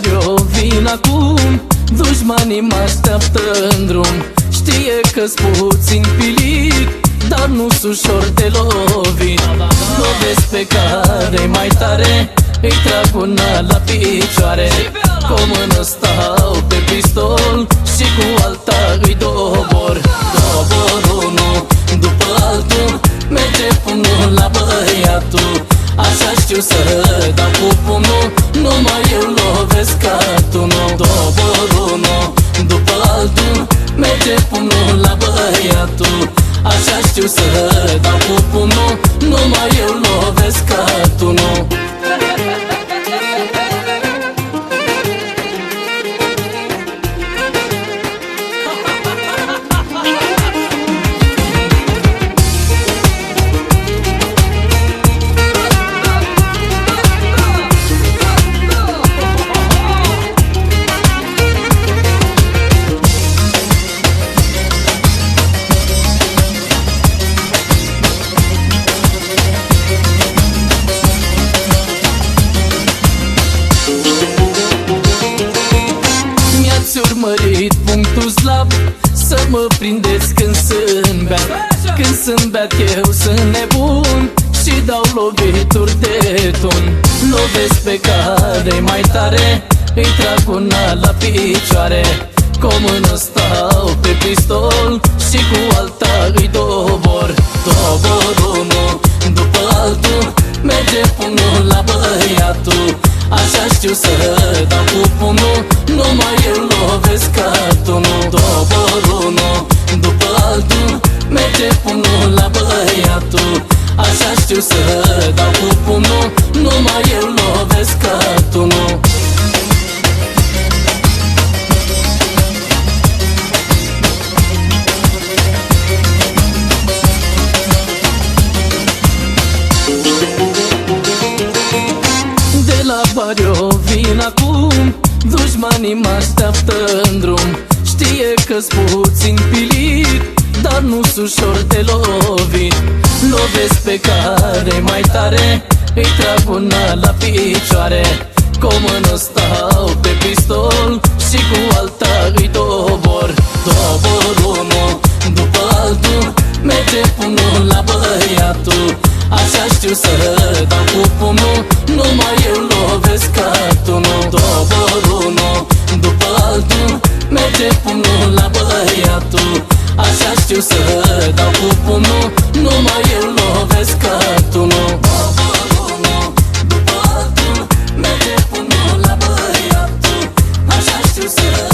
bar eu vin acum. Dușmanii mă așteaptă în drum. Știe că-s puțin pilit Dar nu-s ușor de lovit. Lovesc pe care mai tare Îi trag una la picioare. Cu o mână stau pe pistol Și cu alta îi dobor. Dobor unul după altul Merge pumnul la băiatul. Așa știu să lovesc ca tu nu Dobor unul după altul Merge pumnul la băiatul. Așa știu să dau cu pumnul Numai eu lovesc ca tu urmărit punctul slab Să mă prindeți când sunt beat. Când sunt beat eu sunt nebun Și dau lovituri de tun. Lovesc pe care mai tare Îi trag una la picioare. Cu o mână stau pe pistol Și cu alta îi dobor Dobor unul după altul Merge pumnul la băiatul. Așa știu să dau cu pumnul Numai eu lovesc ca tu nu Dobor unul după altul Merge pumnul la băiatul. Așa știu să dau cu pumnul Numai eu lovesc ca tu nu. De la bar eu vin acum Dușmanii mă așteaptă în drum. Știe că-s puțin pilit Dar nu-s ușor de lovit. Lovesc pe care mai tare Îi trag una la picioare. Cu o mână stau pe pistol Și cu alta îi dobor. Dobor unul după altul Merge pumnul la băiatul. Așa știu să dau cu pumnul face pumnul la băiatul. Așa știu să dau cu pumnul Numai eu lovesc că tu nu. După tu merge pumnul la băiatul Așa știu să